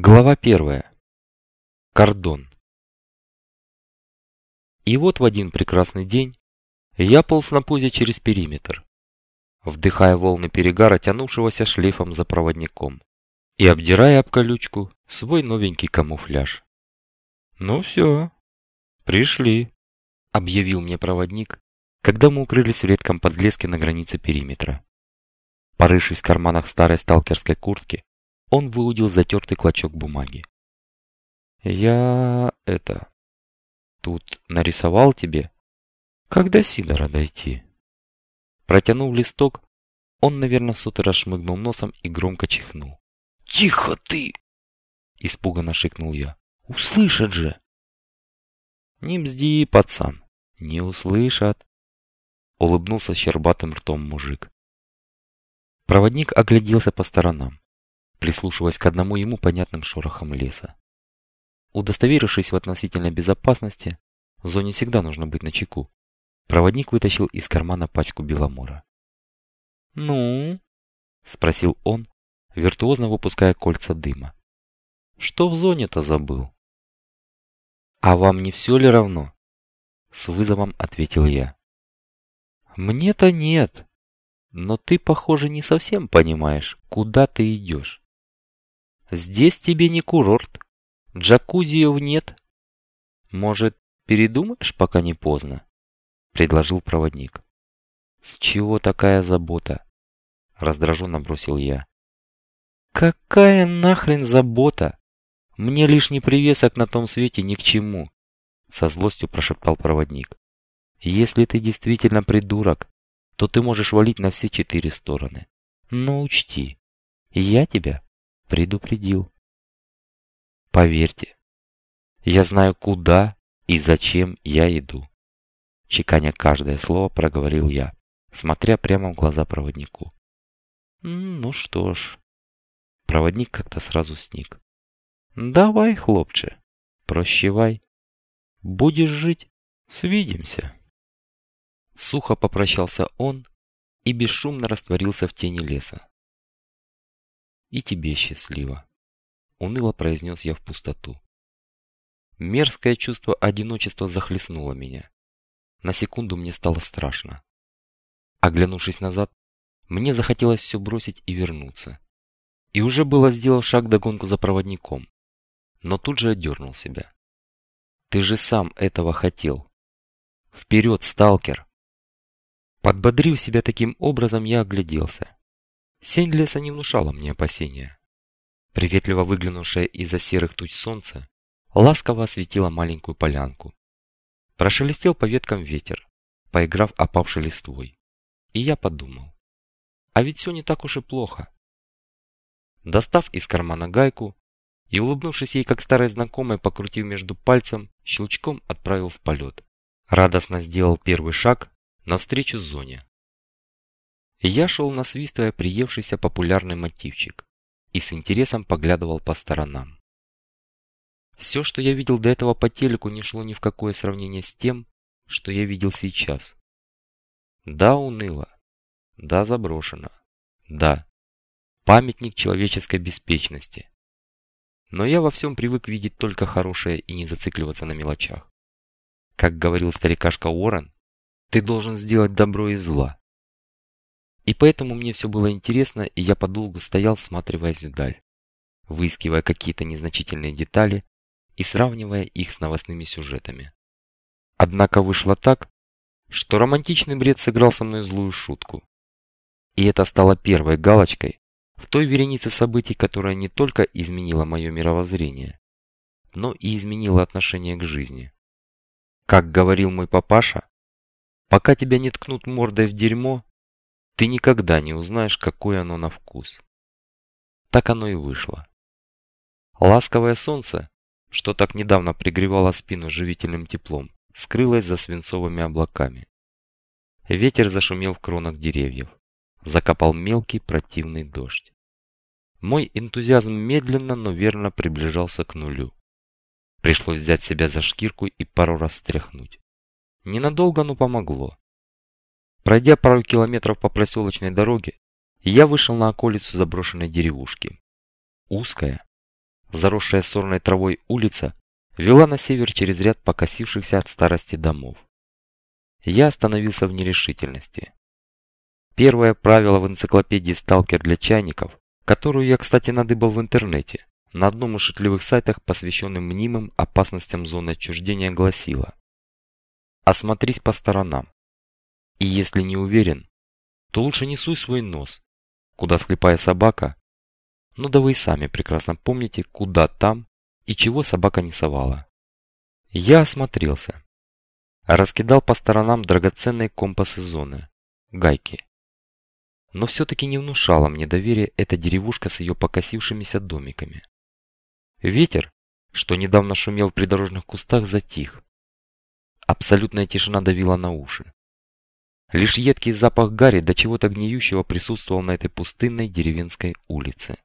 Глава первая. Кордон. И вот в один прекрасный день я полз на пузе через периметр, вдыхая волны перегара, тянувшегося шлейфом за проводником, и обдирая об колючку свой новенький камуфляж. «Ну все, пришли», — объявил мне проводник, когда мы укрылись в редком подлеске на границе периметра. Порывшись в карманах старой сталкерской куртки, он выудил затертый клочок бумаги. «Я... это... тут нарисовал тебе, когда Сидора дойти». Протянув листок, он, наверное, в сотый раз носом и громко чихнул. «Тихо ты!» Испуганно шикнул я. «Услышат же!» «Не бзди, пацан, не услышат!» Улыбнулся щербатым ртом мужик. Проводник огляделся по сторонам прислушиваясь к одному ему понятным шорохам леса. Удостоверившись в относительной безопасности, в зоне всегда нужно быть на чеку. Проводник вытащил из кармана пачку беломора. «Ну?» – спросил он, виртуозно выпуская кольца дыма. «Что в зоне-то забыл?» «А вам не все ли равно?» С вызовом ответил я. «Мне-то нет, но ты, похоже, не совсем понимаешь, куда ты идешь. Здесь тебе не курорт. Джакузиев нет. Может, передумаешь, пока не поздно? Предложил проводник. С чего такая забота? Раздраженно бросил я. Какая нахрен забота? Мне лишний привесок на том свете ни к чему. Со злостью прошептал проводник. Если ты действительно придурок, то ты можешь валить на все четыре стороны. Но учти, я тебя предупредил. Поверьте, я знаю, куда и зачем я иду. Чеканя каждое слово, проговорил я, смотря прямо в глаза проводнику. Ну что ж, проводник как-то сразу сник. Давай, хлопче, прощевай. Будешь жить, свидимся. Сухо попрощался он и бесшумно растворился в тени леса. И тебе счастливо. Уныло произнес я в пустоту. Мерзкое чувство одиночества захлестнуло меня. На секунду мне стало страшно. Оглянувшись назад, мне захотелось все бросить и вернуться. И уже было сделал шаг догонку за проводником. Но тут же отдернул себя. Ты же сам этого хотел. Вперед, сталкер! Подбодрив себя таким образом, я огляделся. Сень леса не внушала мне опасения. Приветливо выглянувшее из-за серых туч солнце ласково осветило маленькую полянку. Прошелестел по веткам ветер, поиграв опавшей листвой. И я подумал, а ведь все не так уж и плохо. Достав из кармана гайку и улыбнувшись ей как старой знакомой, покрутив между пальцем, щелчком отправил в полет. Радостно сделал первый шаг навстречу зоне, я шел насвистывая приевшийся популярный мотивчик и с интересом поглядывал по сторонам. Все, что я видел до этого по телеку, не шло ни в какое сравнение с тем, что я видел сейчас. Да, уныло. Да, заброшено. Да, памятник человеческой беспечности. Но я во всем привык видеть только хорошее и не зацикливаться на мелочах. Как говорил старикашка Уоррен, ты должен сделать добро из зла, и поэтому мне все было интересно, и я подолгу стоял, всматриваясь вдаль, выискивая какие-то незначительные детали и сравнивая их с новостными сюжетами. Однако вышло так, что романтичный бред сыграл со мной злую шутку. И это стало первой галочкой в той веренице событий, которая не только изменила мое мировоззрение, но и изменила отношение к жизни. Как говорил мой папаша, пока тебя не ткнут мордой в дерьмо, ты никогда не узнаешь, какое оно на вкус. Так оно и вышло. Ласковое солнце, что так недавно пригревало спину живительным теплом, скрылось за свинцовыми облаками. Ветер зашумел в кронах деревьев. Закопал мелкий противный дождь. Мой энтузиазм медленно, но верно приближался к нулю. Пришлось взять себя за шкирку и пару раз стряхнуть. Ненадолго, но помогло. Пройдя пару километров по проселочной дороге, я вышел на околицу заброшенной деревушки. Узкая, заросшая сорной травой улица вела на север через ряд покосившихся от старости домов. Я остановился в нерешительности. Первое правило в энциклопедии «Сталкер для чайников», которую я, кстати, надыбал в интернете, на одном из шутливых сайтах, посвященным мнимым опасностям зоны отчуждения, гласило «Осмотрись по сторонам. И если не уверен, то лучше не суй свой нос, куда слепая собака. Ну да вы и сами прекрасно помните, куда там и чего собака не совала. Я осмотрелся. Раскидал по сторонам драгоценные компасы зоны, гайки. Но все-таки не внушала мне доверия эта деревушка с ее покосившимися домиками. Ветер, что недавно шумел в придорожных кустах, затих. Абсолютная тишина давила на уши. Лишь едкий запах гари до чего-то гниющего присутствовал на этой пустынной деревенской улице.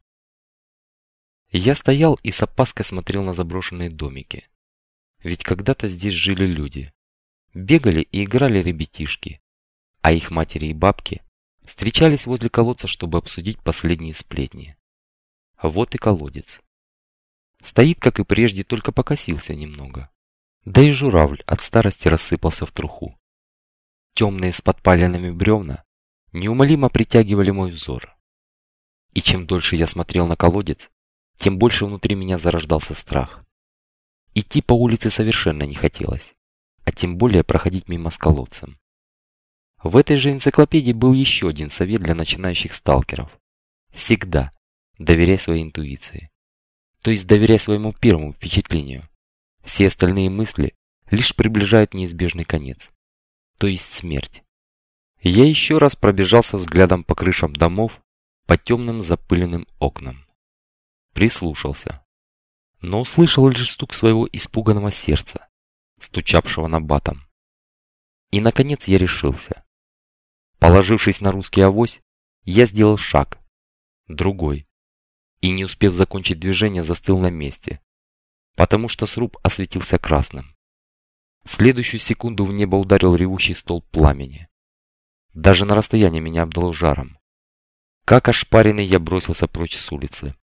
Я стоял и с опаской смотрел на заброшенные домики. Ведь когда-то здесь жили люди. Бегали и играли ребятишки. А их матери и бабки встречались возле колодца, чтобы обсудить последние сплетни. Вот и колодец. Стоит, как и прежде, только покосился немного. Да и журавль от старости рассыпался в труху. Темные с подпаленными бревна неумолимо притягивали мой взор. И чем дольше я смотрел на колодец, тем больше внутри меня зарождался страх. Идти по улице совершенно не хотелось, а тем более проходить мимо с колодцем. В этой же энциклопедии был еще один совет для начинающих сталкеров. Всегда доверяй своей интуиции. То есть доверяй своему первому впечатлению. Все остальные мысли лишь приближают неизбежный конец то есть смерть. Я еще раз пробежался взглядом по крышам домов, по темным запыленным окнам. Прислушался. Но услышал лишь стук своего испуганного сердца, стучавшего на батом. И, наконец, я решился. Положившись на русский авось, я сделал шаг, другой, и, не успев закончить движение, застыл на месте, потому что сруб осветился красным. В следующую секунду в небо ударил ревущий столб пламени. Даже на расстоянии меня обдало жаром. Как ошпаренный я бросился прочь с улицы.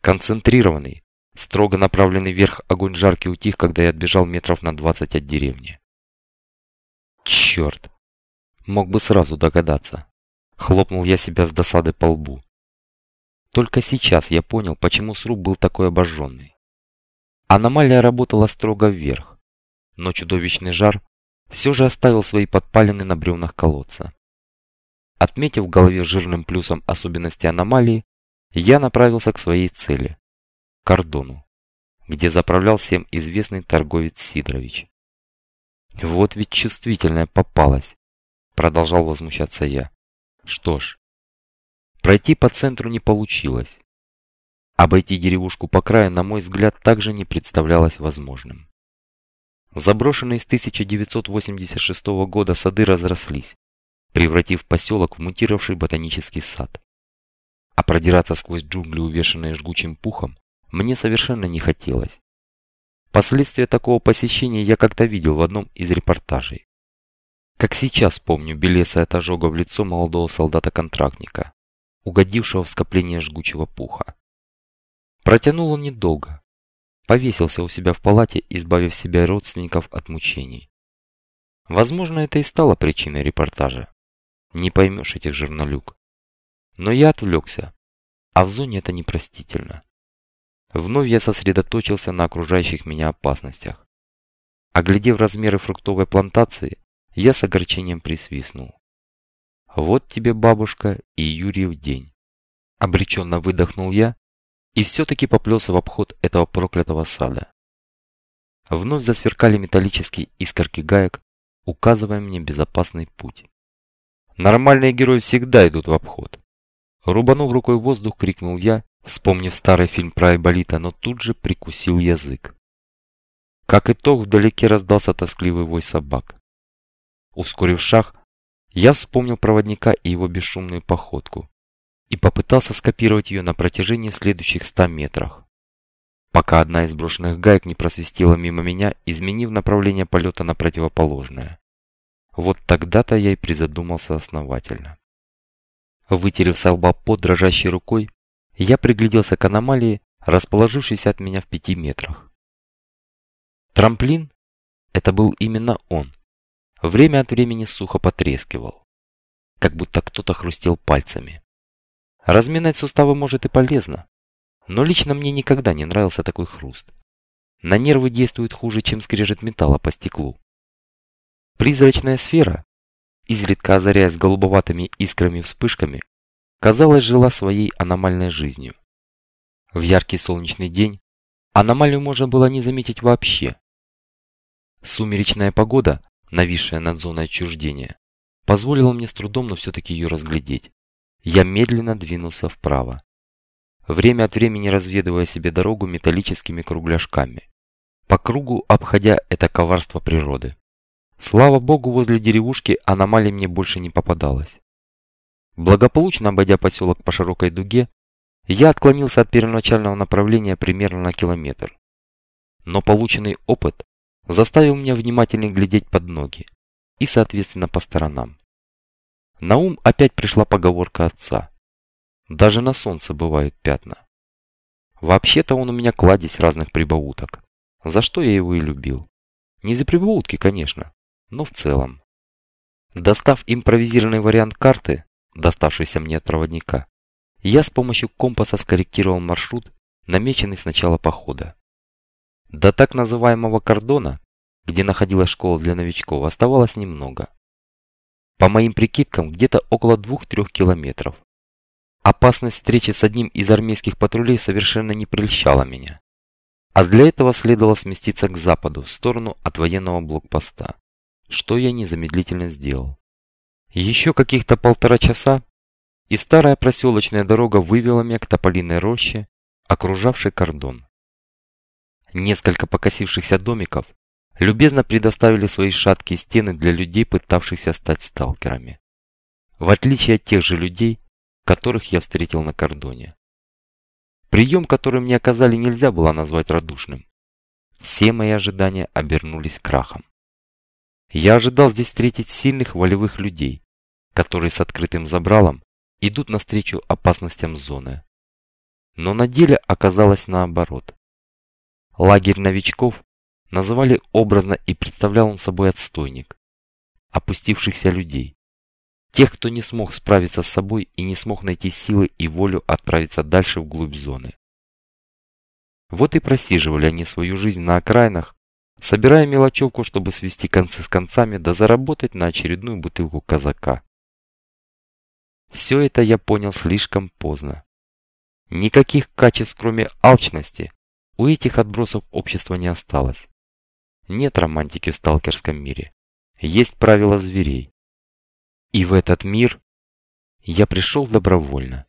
Концентрированный, строго направленный вверх огонь жаркий утих, когда я отбежал метров на 20 от деревни. Черт! Мог бы сразу догадаться. Хлопнул я себя с досады по лбу. Только сейчас я понял, почему сруб был такой обожженный. Аномалия работала строго вверх но чудовищный жар все же оставил свои подпалины на бревнах колодца. Отметив в голове жирным плюсом особенности аномалии, я направился к своей цели – кордону, где заправлял всем известный торговец Сидорович. «Вот ведь чувствительная попалась», – продолжал возмущаться я. «Что ж, пройти по центру не получилось. Обойти деревушку по краю, на мой взгляд, также не представлялось возможным. Заброшенные с 1986 года сады разрослись, превратив поселок в мутировавший ботанический сад. А продираться сквозь джунгли, увешанные жгучим пухом, мне совершенно не хотелось. Последствия такого посещения я как-то видел в одном из репортажей. Как сейчас помню белесое от ожога в лицо молодого солдата-контрактника, угодившего в скопление жгучего пуха. Протянул он недолго, повесился у себя в палате, избавив себя родственников от мучений. Возможно, это и стало причиной репортажа. Не поймешь этих журналюк. Но я отвлекся, а в зоне это непростительно. Вновь я сосредоточился на окружающих меня опасностях. Оглядев размеры фруктовой плантации, я с огорчением присвистнул. Вот тебе, бабушка, и Юрьев день. Обреченно выдохнул я и все-таки поплелся в обход этого проклятого сада. Вновь засверкали металлические искорки гаек, указывая мне безопасный путь. Нормальные герои всегда идут в обход. Рубанув рукой воздух, крикнул я, вспомнив старый фильм про Айболита, но тут же прикусил язык. Как итог, вдалеке раздался тоскливый вой собак. Ускорив шаг, я вспомнил проводника и его бесшумную походку и попытался скопировать ее на протяжении следующих 100 метрах. Пока одна из брошенных гаек не просвистела мимо меня, изменив направление полета на противоположное. Вот тогда-то я и призадумался основательно. Вытерев с лба под дрожащей рукой, я пригляделся к аномалии, расположившийся от меня в пяти метрах. Трамплин – это был именно он. Время от времени сухо потрескивал, как будто кто-то хрустел пальцами. Разминать суставы может и полезно, но лично мне никогда не нравился такой хруст. На нервы действует хуже, чем скрежет металла по стеклу. Призрачная сфера, изредка озаряясь голубоватыми искрами-вспышками, казалось, жила своей аномальной жизнью. В яркий солнечный день аномалию можно было не заметить вообще. Сумеречная погода, нависшая над зоной отчуждения, позволила мне с трудом, но все-таки ее разглядеть. Я медленно двинулся вправо, время от времени разведывая себе дорогу металлическими кругляшками, по кругу обходя это коварство природы. Слава богу, возле деревушки аномалий мне больше не попадалось. Благополучно обойдя поселок по широкой дуге, я отклонился от первоначального направления примерно на километр. Но полученный опыт заставил меня внимательнее глядеть под ноги и, соответственно, по сторонам. На ум опять пришла поговорка отца. Даже на солнце бывают пятна. Вообще-то он у меня кладезь разных прибауток, за что я его и любил. Не за прибаутки, конечно, но в целом. Достав импровизированный вариант карты, доставшийся мне от проводника, я с помощью компаса скорректировал маршрут, намеченный с начала похода. До так называемого кордона, где находилась школа для новичков, оставалось немного. По моим прикидкам, где-то около 2-3 километров. Опасность встречи с одним из армейских патрулей совершенно не прельщала меня. А для этого следовало сместиться к западу, в сторону от военного блокпоста что я незамедлительно сделал. Еще каких-то полтора часа, и старая проселочная дорога вывела меня к тополиной роще, окружавшей кордон. Несколько покосившихся домиков любезно предоставили свои шаткие стены для людей, пытавшихся стать сталкерами. В отличие от тех же людей, которых я встретил на кордоне. Прием, который мне оказали, нельзя было назвать радушным. Все мои ожидания обернулись крахом. Я ожидал здесь встретить сильных волевых людей, которые с открытым забралом идут навстречу опасностям зоны. Но на деле оказалось наоборот. Лагерь новичков называли образно и представлял он собой отстойник. Опустившихся людей. Тех, кто не смог справиться с собой и не смог найти силы и волю отправиться дальше вглубь зоны. Вот и просиживали они свою жизнь на окраинах, собирая мелочевку, чтобы свести концы с концами да заработать на очередную бутылку казака. Все это я понял слишком поздно. Никаких качеств, кроме алчности, у этих отбросов общества не осталось. Нет романтики в сталкерском мире. Есть правила зверей. И в этот мир я пришел добровольно.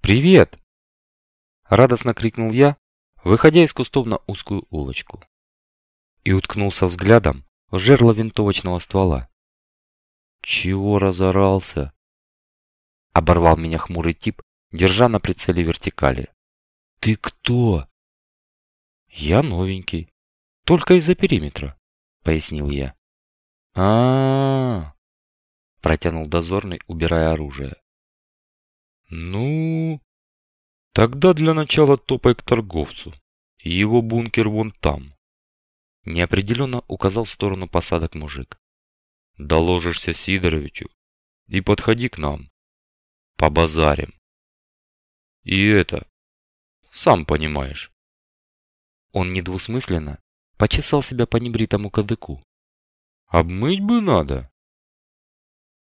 «Привет!» Радостно крикнул я, выходя из кустов на узкую улочку. И уткнулся взглядом в жерло винтовочного ствола. «Чего разорался?» Оборвал меня хмурый тип, держа на прицеле вертикали. «Ты кто?» «Я новенький. Только из-за периметра», — пояснил я. а, -а, -а протянул дозорный, убирая оружие. «Ну...» Тогда для начала топай к торговцу. Его бункер вон там. Неопределенно указал в сторону посадок мужик. Доложишься Сидоровичу и подходи к нам. Побазарим. И это, сам понимаешь. Он недвусмысленно почесал себя по небритому кадыку. Обмыть бы надо.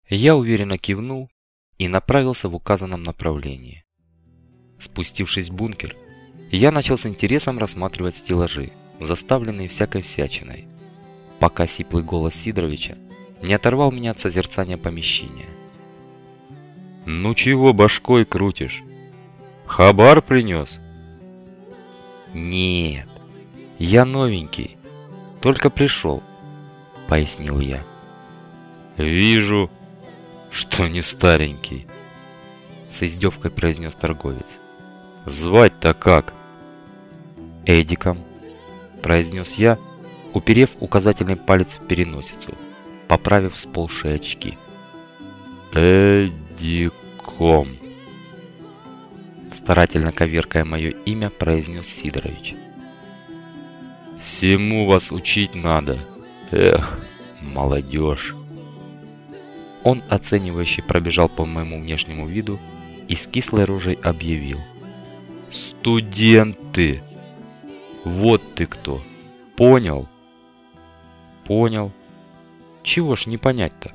Я уверенно кивнул и направился в указанном направлении. Спустившись в бункер, я начал с интересом рассматривать стеллажи, заставленные всякой всячиной, пока сиплый голос Сидоровича не оторвал меня от созерцания помещения. «Ну чего башкой крутишь? Хабар принес?» «Нет, я новенький, только пришел», — пояснил я. «Вижу, что не старенький», — с издевкой произнес торговец. Звать-то как? Эдиком, произнес я, уперев указательный палец в переносицу, поправив сползшие очки. Эдиком. Старательно коверкая мое имя, произнес Сидорович. Всему вас учить надо. Эх, молодежь. Он оценивающе пробежал по моему внешнему виду и с кислой рожей объявил. «Студенты! Вот ты кто! Понял?» «Понял. Чего ж не понять-то?»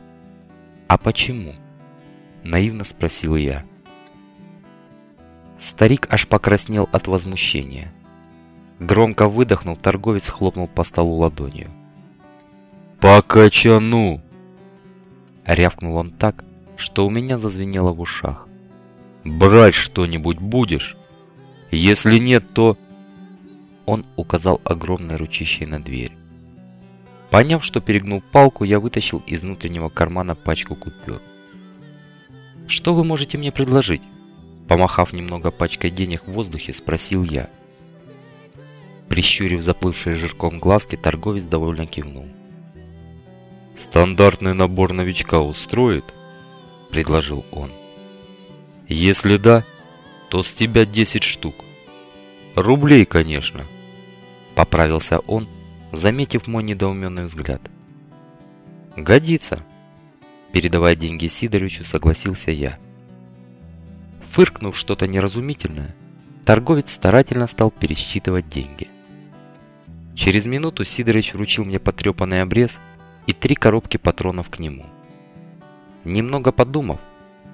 «А почему?» Наивно спросил я. Старик аж покраснел от возмущения. Громко выдохнув, торговец хлопнул по столу ладонью. «По качану!» Рявкнул он так, что у меня зазвенело в ушах. «Брать что-нибудь будешь? Если нет, то...» Он указал огромной ручищей на дверь. Поняв, что перегнул палку, я вытащил из внутреннего кармана пачку купюр. «Что вы можете мне предложить?» Помахав немного пачкой денег в воздухе, спросил я. Прищурив заплывшие жирком глазки, торговец довольно кивнул. «Стандартный набор новичка устроит?» – предложил он. «Если да, то с тебя 10 штук. Рублей, конечно», – поправился он, заметив мой недоуменный взгляд. «Годится», – передавая деньги Сидоровичу, согласился я. Фыркнув что-то неразумительное, торговец старательно стал пересчитывать деньги. Через минуту Сидорович вручил мне потрепанный обрез – и три коробки патронов к нему. Немного подумав,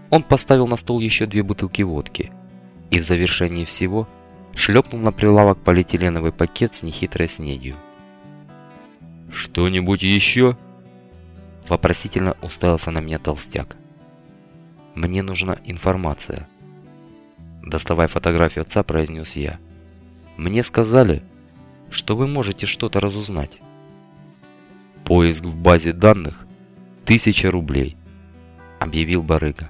он поставил на стол еще две бутылки водки и в завершении всего шлепнул на прилавок полиэтиленовый пакет с нехитрой снедью. «Что-нибудь еще?» Вопросительно уставился на меня толстяк. «Мне нужна информация». Доставая фотографию отца, произнес я. «Мне сказали, что вы можете что-то разузнать». Поиск в базе данных – тысяча рублей, объявил барыга.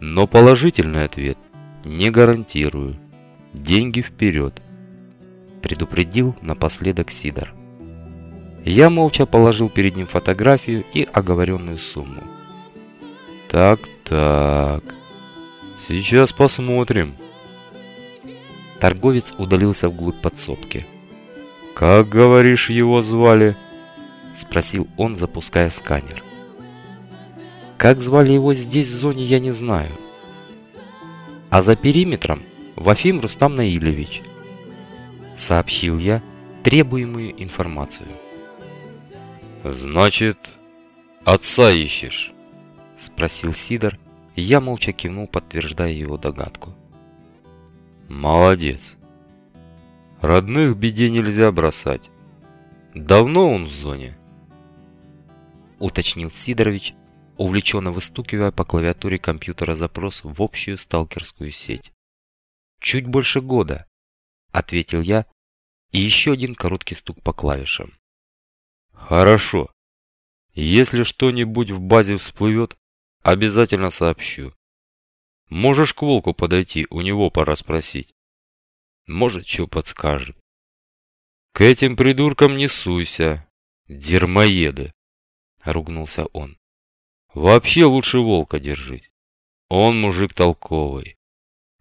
Но положительный ответ не гарантирую. Деньги вперед, предупредил напоследок Сидор. Я молча положил перед ним фотографию и оговоренную сумму. Так-так, сейчас посмотрим. Торговец удалился вглубь подсобки. Как говоришь, его звали? Спросил он, запуская сканер. Как звали его здесь в зоне, я не знаю. А за периметром Вафим Рустам Наилевич. Сообщил я требуемую информацию. Значит, отца ищешь? Спросил Сидор, я молча кивнул, подтверждая его догадку. Молодец. Родных беде нельзя бросать. Давно он в зоне? уточнил Сидорович, увлеченно выстукивая по клавиатуре компьютера запрос в общую сталкерскую сеть. «Чуть больше года», — ответил я, и еще один короткий стук по клавишам. «Хорошо. Если что-нибудь в базе всплывет, обязательно сообщу. Можешь к Волку подойти, у него пора спросить. Может, что подскажет. К этим придуркам не суйся, дермоеды ругнулся он. Вообще лучше волка держись. Он мужик толковый.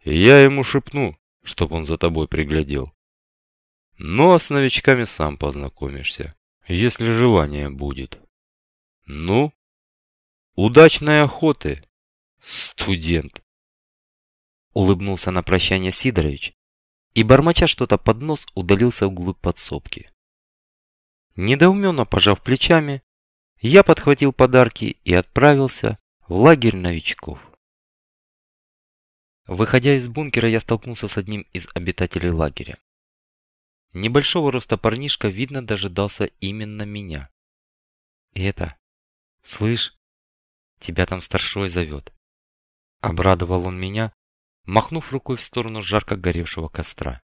я ему шепну, чтоб он за тобой приглядел. А с новичками сам познакомишься, если желание будет. Ну, удачной охоты, студент. Улыбнулся на прощание Сидорович и, бормоча что-то под нос, удалился вглубь подсобки. Недоуменно пожав плечами, я подхватил подарки и отправился в лагерь новичков. Выходя из бункера, я столкнулся с одним из обитателей лагеря. Небольшого роста парнишка, видно, дожидался именно меня. Это... Слышь, тебя там старшой зовет. Обрадовал он меня, махнув рукой в сторону жарко горевшего костра.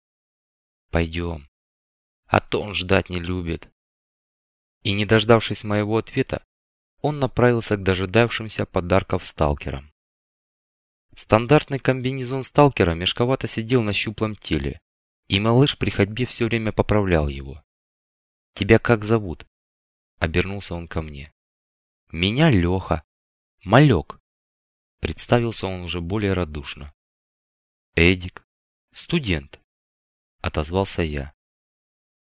Пойдем. А то он ждать не любит. И не дождавшись моего ответа, он направился к дожидавшимся подарков сталкерам. Стандартный комбинезон сталкера мешковато сидел на щуплом теле, и малыш при ходьбе все время поправлял его. «Тебя как зовут?» Обернулся он ко мне. «Меня Леха. Малек». Представился он уже более радушно. Эдик. Студент. Отозвался я.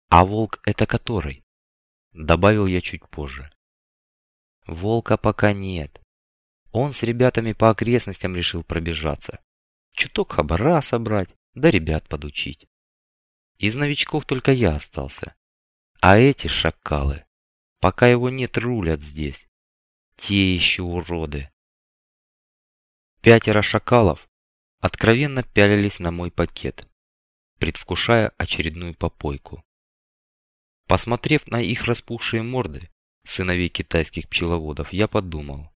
А волк это который? Добавил я чуть позже. Волка пока нет. Он с ребятами по окрестностям решил пробежаться. Чуток хабара собрать, да ребят подучить. Из новичков только я остался. А эти шакалы, пока его нет, рулят здесь. Те еще уроды. Пятеро шакалов откровенно пялились на мой пакет, предвкушая очередную попойку. Посмотрев на их распухшие морды, сыновей китайских пчеловодов, я подумал.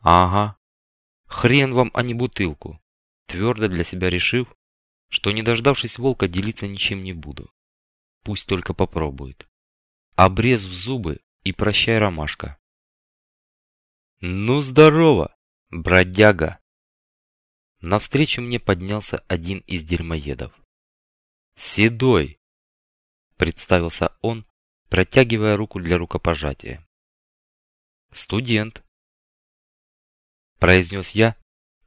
Ага, хрен вам, а не бутылку. Твердо для себя решив, что не дождавшись волка, делиться ничем не буду. Пусть только попробует. Обрез в зубы и прощай, ромашка. Ну здорово, бродяга. Навстречу мне поднялся один из дерьмоедов. Седой, представился он, протягивая руку для рукопожатия. «Студент», – произнес я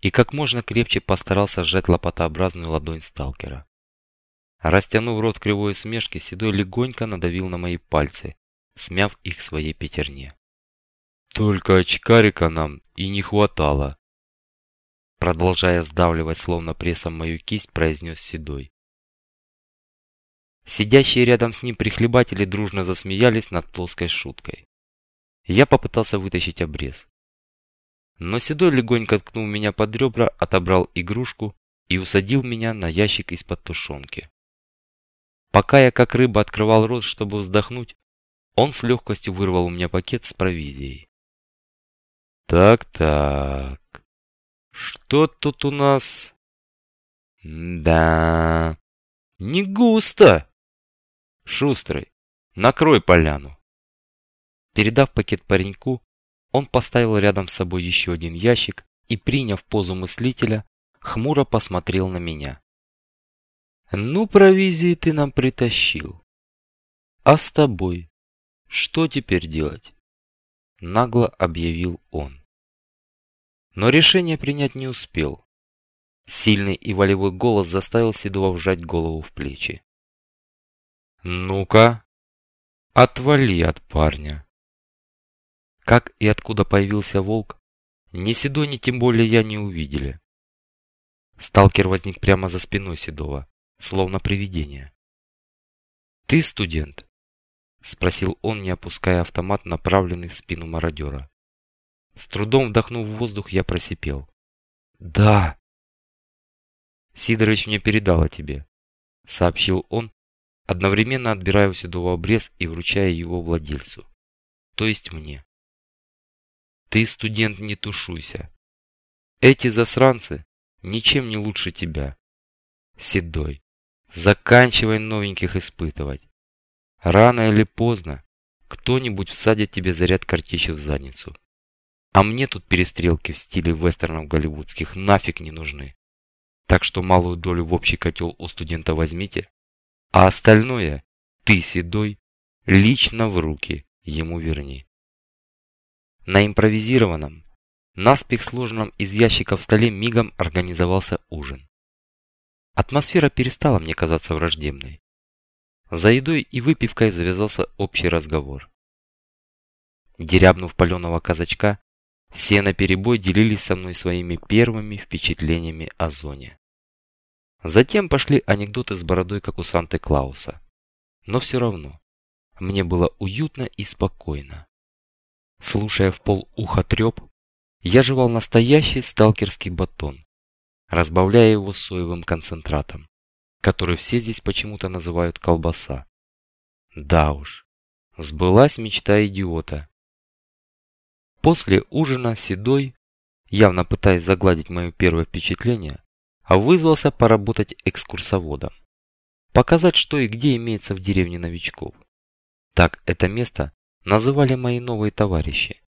и как можно крепче постарался сжать лопатообразную ладонь сталкера. Растянув рот кривой усмешки, Седой легонько надавил на мои пальцы, смяв их своей пятерне. «Только очкарика нам и не хватало!» Продолжая сдавливать словно прессом мою кисть, произнес Седой. Сидящие рядом с ним прихлебатели дружно засмеялись над плоской шуткой. Я попытался вытащить обрез. Но Седой легонько ткнул меня под ребра, отобрал игрушку и усадил меня на ящик из-под тушенки. Пока я как рыба открывал рот, чтобы вздохнуть, он с легкостью вырвал у меня пакет с провизией. Так-так, что тут у нас? Да, не густо. Шустрый, накрой поляну. Передав пакет пареньку, он поставил рядом с собой еще один ящик и, приняв позу мыслителя, хмуро посмотрел на меня. «Ну, провизии ты нам притащил. А с тобой что теперь делать?» Нагло объявил он. Но решение принять не успел. Сильный и волевой голос заставил Седова вжать голову в плечи. «Ну-ка, отвали от парня!» Как и откуда появился волк, ни Седой, ни тем более я не увидели. Сталкер возник прямо за спиной Седова, словно привидение. «Ты студент?» – спросил он, не опуская автомат, направленный в спину мародера. С трудом вдохнув воздух, я просипел. «Да!» «Сидорович мне передал о тебе», – сообщил он, одновременно отбирая у Седова обрез и вручая его владельцу, то есть мне. Ты, студент, не тушуйся. Эти засранцы ничем не лучше тебя. Седой, заканчивай новеньких испытывать. Рано или поздно кто-нибудь всадит тебе заряд картечи в задницу. А мне тут перестрелки в стиле вестернов голливудских нафиг не нужны. Так что малую долю в общий котел у студента возьмите, а остальное ты, седой, лично в руки ему верни. На импровизированном, наспех сложенном из ящиков столе мигом организовался ужин. Атмосфера перестала мне казаться враждебной. За едой и выпивкой завязался общий разговор. Дерябнув паленого казачка, все наперебой делились со мной своими первыми впечатлениями о зоне. Затем пошли анекдоты с бородой, как у Санты-Клауса. Но все равно, мне было уютно и спокойно. Слушая в пол уха треп, я жевал настоящий сталкерский батон, разбавляя его соевым концентратом, который все здесь почему-то называют колбаса. Да уж, сбылась мечта идиота. После ужина Седой, явно пытаясь загладить мое первое впечатление, вызвался поработать экскурсоводом. Показать, что и где имеется в деревне новичков. Так это место называли мои новые товарищи.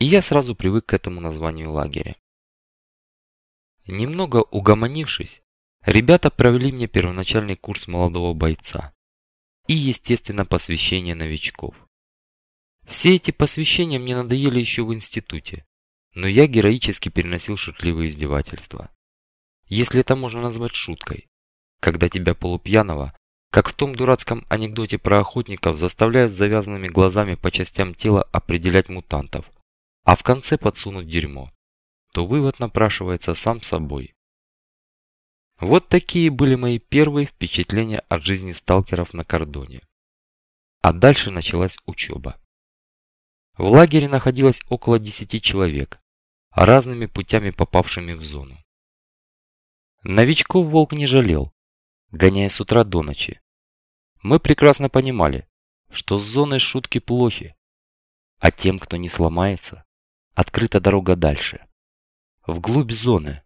И я сразу привык к этому названию лагеря. Немного угомонившись, ребята провели мне первоначальный курс молодого бойца и, естественно, посвящение новичков. Все эти посвящения мне надоели еще в институте, но я героически переносил шутливые издевательства. если это можно назвать шуткой, когда тебя полупьяного, как в том дурацком анекдоте про охотников, заставляют с завязанными глазами по частям тела определять мутантов, а в конце подсунуть дерьмо, то вывод напрашивается сам собой. Вот такие были мои первые впечатления от жизни сталкеров на кордоне. А дальше началась учеба. В лагере находилось около 10 человек, разными путями попавшими в зону. Новичков волк не жалел, гоняя с утра до ночи. Мы прекрасно понимали, что с зоной шутки плохи, а тем, кто не сломается, открыта дорога дальше, вглубь зоны,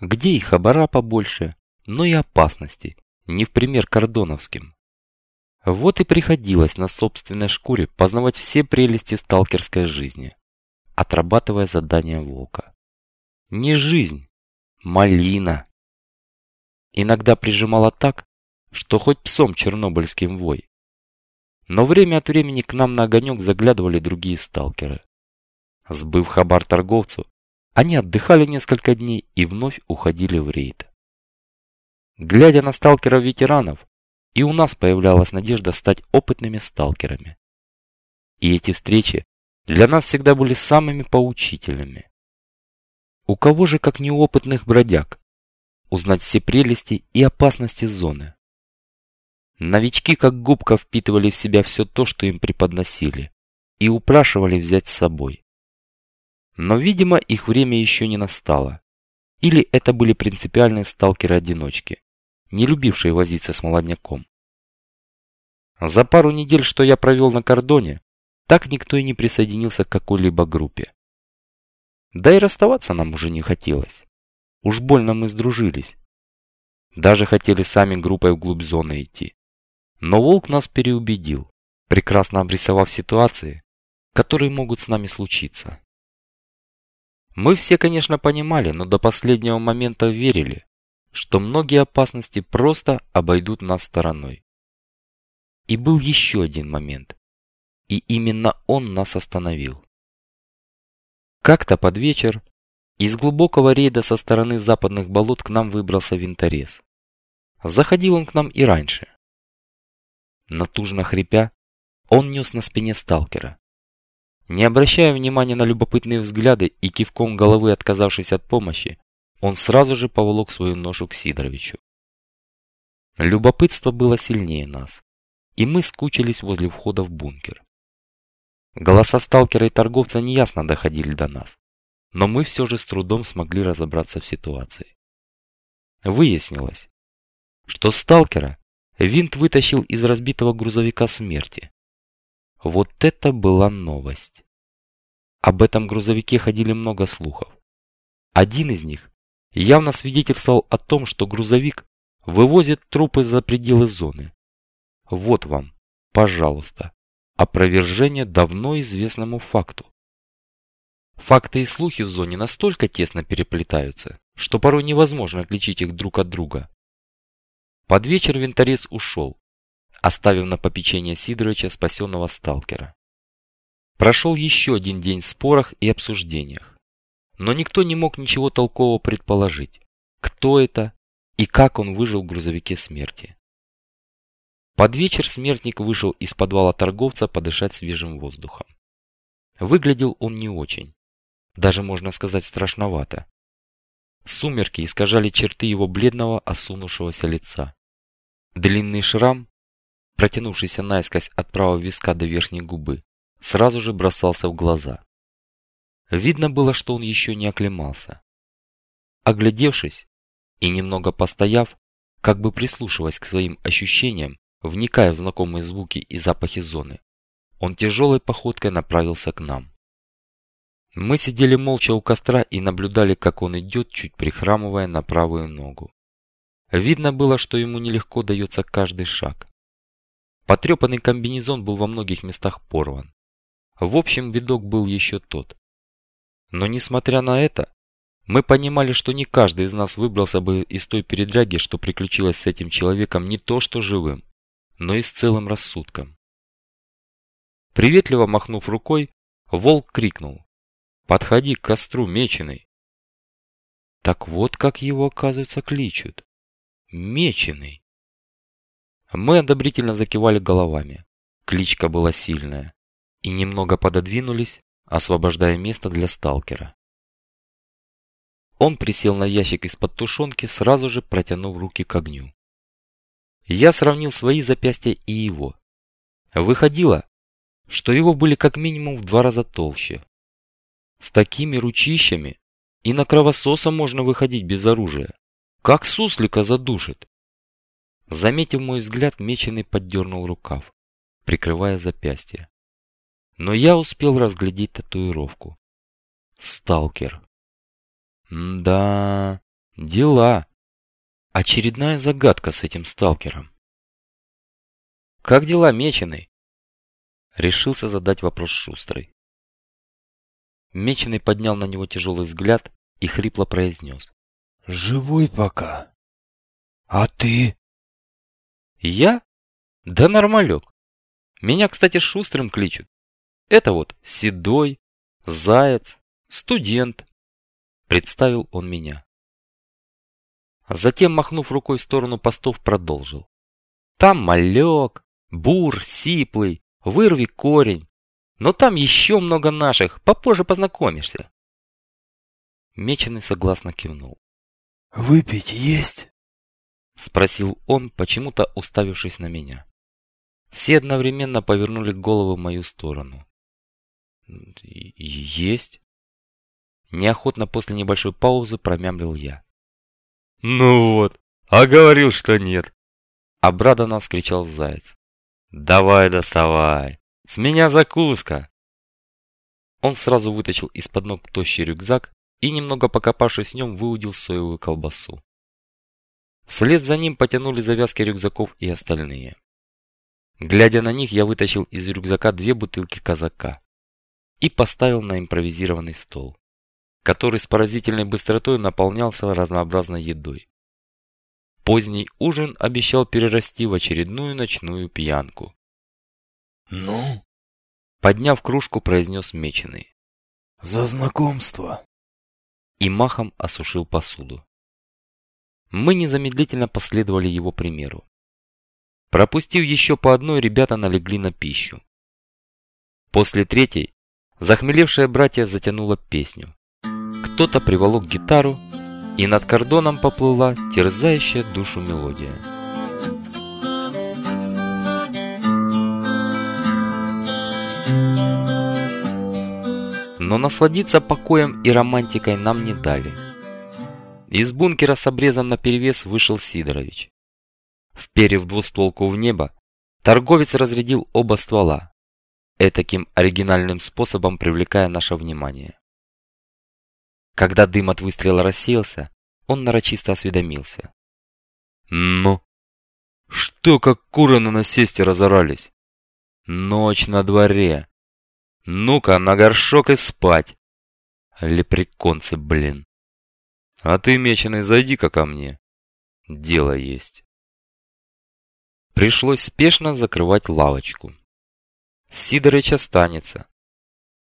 где и хабара побольше, но и опасности, не в пример кордоновским. Вот и приходилось на собственной шкуре познавать все прелести сталкерской жизни, отрабатывая задания волка. Не жизнь, малина. Иногда прижимала так, что хоть псом чернобыльским вой. Но время от времени к нам на огонек заглядывали другие сталкеры. Сбыв хабар торговцу, они отдыхали несколько дней и вновь уходили в рейд. Глядя на сталкеров-ветеранов, и у нас появлялась надежда стать опытными сталкерами. И эти встречи для нас всегда были самыми поучительными. У кого же, как неопытных бродяг, узнать все прелести и опасности зоны? Новички как губка впитывали в себя все то, что им преподносили, и упрашивали взять с собой. Но, видимо, их время еще не настало. Или это были принципиальные сталкеры-одиночки, не любившие возиться с молодняком. За пару недель, что я провел на кордоне, так никто и не присоединился к какой-либо группе. Да и расставаться нам уже не хотелось. Уж больно мы сдружились. Даже хотели сами группой вглубь зоны идти. Но Волк нас переубедил, прекрасно обрисовав ситуации, которые могут с нами случиться. Мы все, конечно, понимали, но до последнего момента верили, что многие опасности просто обойдут нас стороной. И был еще один момент, и именно он нас остановил. Как-то под вечер из глубокого рейда со стороны западных болот к нам выбрался винторез. Заходил он к нам и раньше. Натужно хрипя, он нес на спине сталкера. Не обращая внимания на любопытные взгляды и кивком головы отказавшись от помощи, он сразу же поволок свою ношу к Сидоровичу. Любопытство было сильнее нас, и мы скучились возле входа в бункер. Голоса сталкера и торговца неясно доходили до нас, но мы все же с трудом смогли разобраться в ситуации. Выяснилось, что сталкера винт вытащил из разбитого грузовика смерти. Вот это была новость. Об этом грузовике ходили много слухов. Один из них явно свидетельствовал о том, что грузовик вывозит трупы за пределы зоны. Вот вам, пожалуйста, опровержение давно известному факту. Факты и слухи в зоне настолько тесно переплетаются, что порой невозможно отличить их друг от друга. Под вечер винторез ушел, оставив на попечение Сидоровича спасенного сталкера. Прошел еще один день в спорах и обсуждениях, но никто не мог ничего толкового предположить, кто это и как он выжил в грузовике смерти. Под вечер смертник вышел из подвала торговца подышать свежим воздухом. Выглядел он не очень. Даже, можно сказать, страшновато. Сумерки искажали черты его бледного, осунувшегося лица. Длинный шрам, протянувшийся наискось от правого виска до верхней губы, сразу же бросался в глаза. Видно было, что он еще не оклемался. Оглядевшись и немного постояв, как бы прислушиваясь к своим ощущениям, Вникая в знакомые звуки и запахи зоны, он тяжелой походкой направился к нам. Мы сидели молча у костра и наблюдали, как он идет, чуть прихрамывая на правую ногу. Видно было, что ему нелегко дается каждый шаг. Потрепанный комбинезон был во многих местах порван. В общем, видок был еще тот. Но несмотря на это, мы понимали, что не каждый из нас выбрался бы из той передряги, что приключилось с этим человеком не то что живым, но и с целым рассудком. Приветливо махнув рукой, волк крикнул. «Подходи к костру, меченый!» Так вот как его, оказывается, кличут. Меченый. Мы одобрительно закивали головами. Кличка была сильная. И немного пододвинулись, освобождая место для сталкера. Он присел на ящик из-под тушенки, сразу же протянув руки к огню. Я сравнил свои запястья и его. Выходило, что его были как минимум в два раза толще. С такими ручищами и на кровососа можно выходить без оружия. Как суслика задушит. Заметив мой взгляд, меченый поддернул рукав, прикрывая запястье. Но я успел разглядеть татуировку. Сталкер. М да, дела. Очередная загадка с этим сталкером. «Как дела, Меченый?» Решился задать вопрос Шустрый. Меченый поднял на него тяжелый взгляд и хрипло произнес. «Живой пока. А ты?» «Я? Да нормалек. Меня, кстати, Шустрым кличут. Это вот Седой, Заяц, студент». Представил он меня. Затем, махнув рукой в сторону постов, продолжил. Там малек, бур, сиплый, вырви корень. Но там еще много наших, попозже познакомишься. Меченый согласно кивнул. «Выпить есть?» Спросил он, почему-то уставившись на меня. Все одновременно повернули головы в мою сторону. «Есть?» Неохотно после небольшой паузы промямлил я. «Ну вот, а говорил, что нет!» Обрадованно вскричал заяц. «Давай доставай! С меня закуска!» Он сразу вытащил из-под ног тощий рюкзак и, немного покопавшись в нем, выудил соевую колбасу. Вслед за ним потянули завязки рюкзаков и остальные. Глядя на них, я вытащил из рюкзака две бутылки казака и поставил на импровизированный стол который с поразительной быстротой наполнялся разнообразной едой. Поздний ужин обещал перерасти в очередную ночную пьянку. «Ну?» Подняв кружку, произнес Меченый. «За знакомство!» И махом осушил посуду. Мы незамедлительно последовали его примеру. Пропустив еще по одной, ребята налегли на пищу. После третьей захмелевшая братья затянула песню. Кто-то приволок гитару, и над кордоном поплыла терзающая душу мелодия. Но насладиться покоем и романтикой нам не дали. Из бункера с обрезом наперевес вышел Сидорович. Вперев двустволку в небо, торговец разрядил оба ствола, этаким оригинальным способом привлекая наше внимание. Когда дым от выстрела рассеялся, он нарочисто осведомился. «Ну? Что как куры на насесте разорались? Ночь на дворе. Ну-ка, на горшок и спать. Лепреконцы, блин. А ты, меченый, зайди-ка ко мне. Дело есть». Пришлось спешно закрывать лавочку. Сидорыч останется.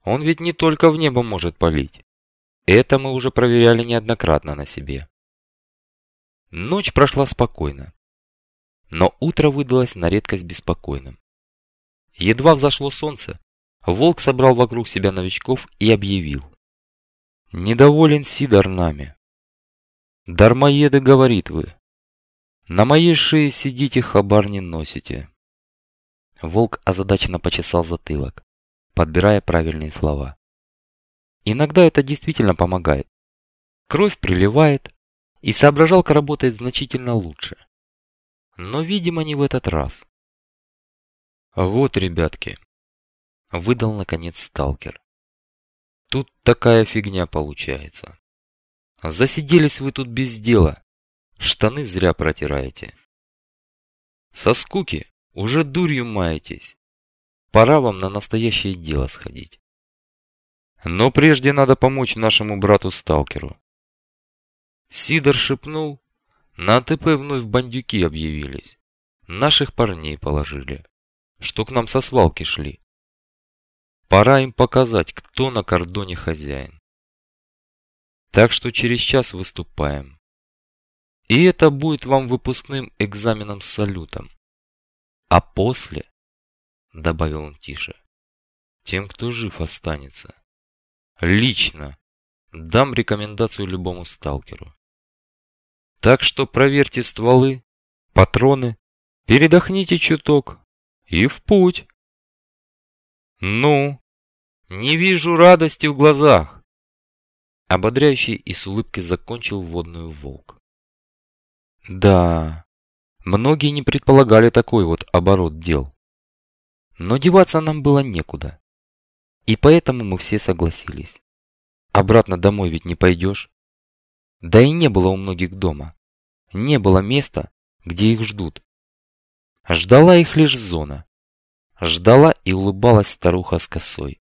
Он ведь не только в небо может палить. Это мы уже проверяли неоднократно на себе. Ночь прошла спокойно. Но утро выдалось на редкость беспокойным. Едва взошло солнце, волк собрал вокруг себя новичков и объявил. «Недоволен Сидор нами. Дармоеды, говорит вы. На моей шее сидите, хабар не носите». Волк озадаченно почесал затылок, подбирая правильные слова. Иногда это действительно помогает. Кровь приливает, и соображалка работает значительно лучше. Но, видимо, не в этот раз. Вот, ребятки, выдал наконец сталкер. Тут такая фигня получается. Засиделись вы тут без дела. Штаны зря протираете. Со скуки уже дурью маетесь. Пора вам на настоящее дело сходить. Но прежде надо помочь нашему брату-сталкеру. Сидор шепнул. На АТП вновь бандюки объявились. Наших парней положили, что к нам со свалки шли. Пора им показать, кто на кордоне хозяин. Так что через час выступаем. И это будет вам выпускным экзаменом с салютом. А после, добавил он тише, тем, кто жив останется, лично дам рекомендацию любому сталкеру. Так что проверьте стволы, патроны, передохните чуток и в путь. Ну, не вижу радости в глазах. Ободряющий и с улыбкой закончил водную волк. Да, многие не предполагали такой вот оборот дел. Но деваться нам было некуда. И поэтому мы все согласились. Обратно домой ведь не пойдешь. Да и не было у многих дома. Не было места, где их ждут. Ждала их лишь зона. Ждала и улыбалась старуха с косой,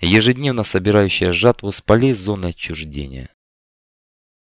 ежедневно собирающая жатву с полей зоны отчуждения.